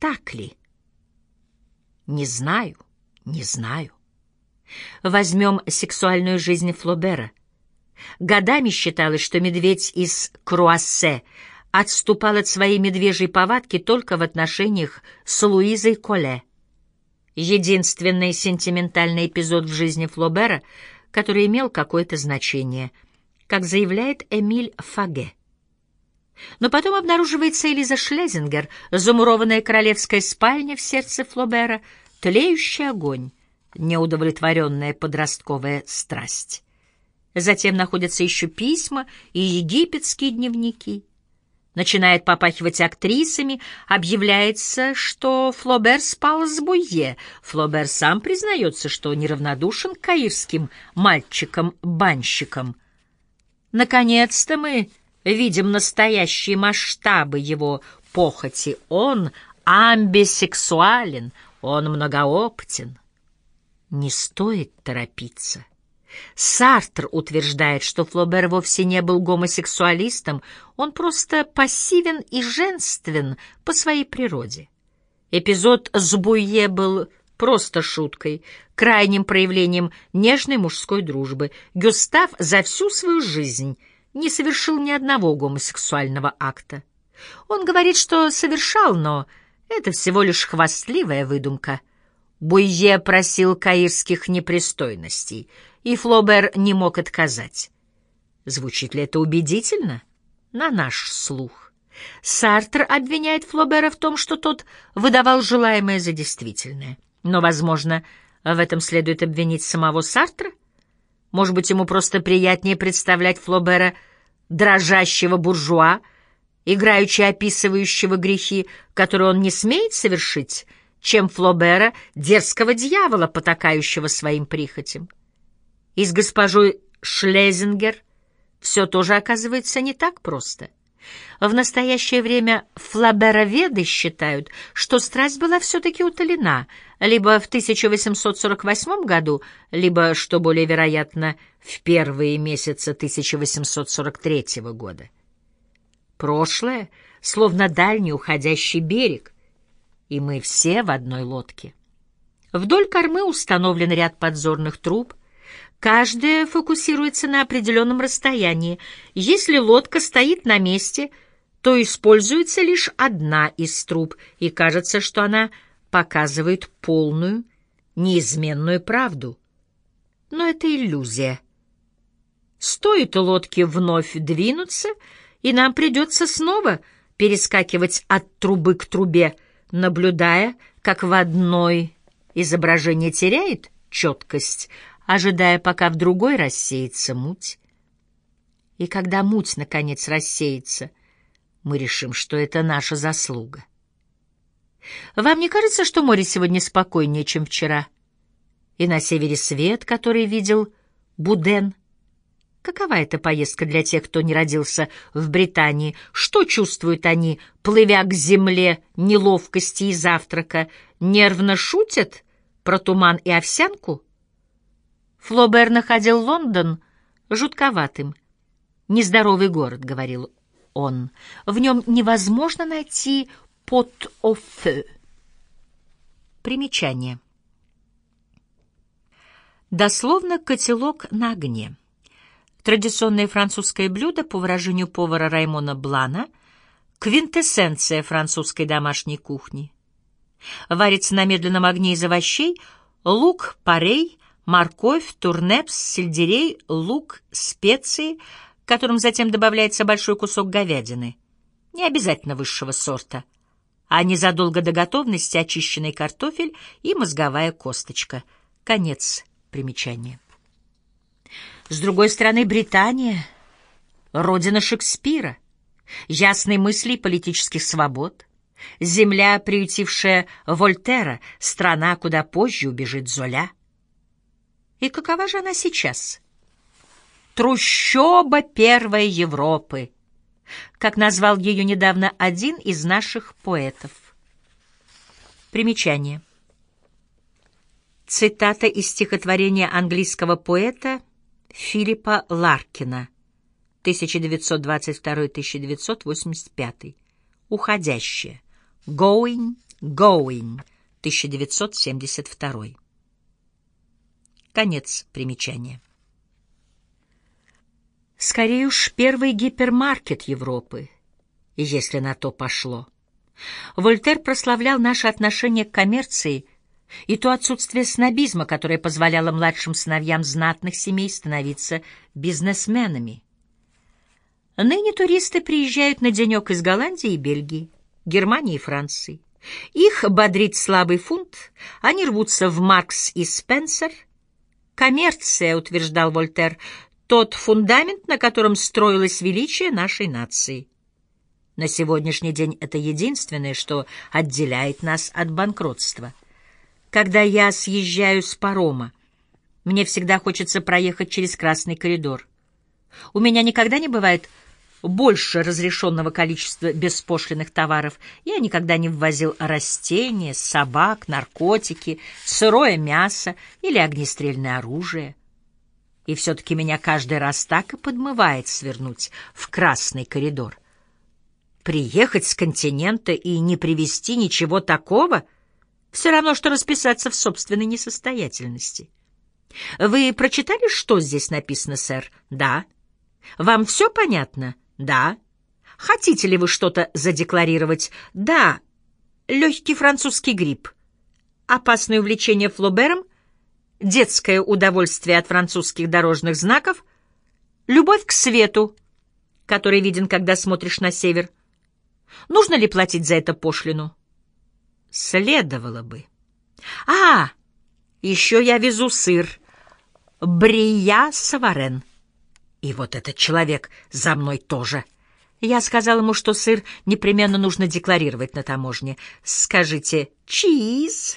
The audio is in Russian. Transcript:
Так ли? Не знаю, не знаю. Возьмем сексуальную жизнь Флобера. Годами считалось, что медведь из Круассе отступал от своей медвежьей повадки только в отношениях с Луизой Коле. Единственный сентиментальный эпизод в жизни Флобера, который имел какое-то значение, как заявляет Эмиль Фаге. Но потом обнаруживается Элиза Шлезингер, замурованная королевская спальня в сердце Флобера, тлеющий огонь, неудовлетворенная подростковая страсть. Затем находятся еще письма и египетские дневники. Начинает попахивать актрисами, объявляется, что Флобер спал с Буйе. Флобер сам признается, что неравнодушен к каирским мальчикам-банщикам. Наконец-то мы видим настоящие масштабы его похоти. Он амбисексуален, он многоопытен. Не стоит торопиться. Сартр утверждает, что Флобер вовсе не был гомосексуалистом, он просто пассивен и женствен по своей природе. Эпизод с Буйе был просто шуткой, крайним проявлением нежной мужской дружбы. Гюстав за всю свою жизнь не совершил ни одного гомосексуального акта. Он говорит, что совершал, но это всего лишь хвастливая выдумка. Буйе просил каирских непристойностей, и Флобер не мог отказать. Звучит ли это убедительно? На наш слух. Сартр обвиняет Флобера в том, что тот выдавал желаемое за действительное. Но, возможно, в этом следует обвинить самого Сартра? Может быть, ему просто приятнее представлять Флобера дрожащего буржуа, играючи описывающего грехи, которые он не смеет совершить, чем Флобера, дерзкого дьявола, потакающего своим прихотям. И с госпожой Шлезингер все тоже оказывается не так просто. В настоящее время флабероведы считают, что страсть была все-таки утолена, либо в 1848 году, либо, что более вероятно, в первые месяцы 1843 года. Прошлое, словно дальний уходящий берег, и мы все в одной лодке. Вдоль кормы установлен ряд подзорных труб, каждая фокусируется на определенном расстоянии. Если лодка стоит на месте, то используется лишь одна из труб, и кажется, что она показывает полную, неизменную правду. Но это иллюзия. Стоит лодке вновь двинуться, и нам придется снова перескакивать от трубы к трубе, наблюдая, как в одной изображение теряет четкость, ожидая, пока в другой рассеется муть. И когда муть, наконец, рассеется, мы решим, что это наша заслуга. Вам не кажется, что море сегодня спокойнее, чем вчера? И на севере свет, который видел Буден — Какова эта поездка для тех, кто не родился в Британии? Что чувствуют они, плывя к земле неловкости и завтрака? Нервно шутят про туман и овсянку? Флобер находил Лондон жутковатым. «Нездоровый город», — говорил он. «В нем невозможно найти пот о фeu». Примечание. Дословно «котелок на огне». Традиционное французское блюдо, по выражению повара Раймона Блана, квинтэссенция французской домашней кухни. Варится на медленном огне из овощей, лук, парей, морковь, турнепс, сельдерей, лук, специи, к которым затем добавляется большой кусок говядины, не обязательно высшего сорта, а незадолго до готовности очищенный картофель и мозговая косточка. Конец примечания. С другой стороны, Британия — родина Шекспира, ясной мысли политических свобод, земля, приютившая Вольтера, страна, куда позже убежит Золя. И какова же она сейчас? Трущоба первой Европы, как назвал ее недавно один из наших поэтов. Примечание. Цитата из стихотворения английского поэта Филиппа Ларкина, 1922-1985. Уходящее. Going Going, 1972. Конец примечания. Скорее уж первый гипермаркет Европы, если на то пошло. Вольтер прославлял наши отношения к коммерции и то отсутствие снобизма, которое позволяло младшим сыновьям знатных семей становиться бизнесменами. Ныне туристы приезжают на денек из Голландии и Бельгии, Германии и Франции. Их бодрит слабый фунт, они рвутся в Маркс и Спенсер. Коммерция, утверждал Вольтер, тот фундамент, на котором строилось величие нашей нации. На сегодняшний день это единственное, что отделяет нас от банкротства. Когда я съезжаю с парома, мне всегда хочется проехать через красный коридор. У меня никогда не бывает больше разрешенного количества беспошлиных товаров. Я никогда не ввозил растения, собак, наркотики, сырое мясо или огнестрельное оружие. И все-таки меня каждый раз так и подмывает свернуть в красный коридор. Приехать с континента и не привезти ничего такого — все равно, что расписаться в собственной несостоятельности. Вы прочитали, что здесь написано, сэр? Да. Вам все понятно? Да. Хотите ли вы что-то задекларировать? Да. Легкий французский грипп. Опасное увлечение флобером? Детское удовольствие от французских дорожных знаков? Любовь к свету, который виден, когда смотришь на север? Нужно ли платить за это пошлину? Следовало бы. А, еще я везу сыр. Брия Саварен. И вот этот человек за мной тоже. Я сказал ему, что сыр непременно нужно декларировать на таможне. Скажите «чиз».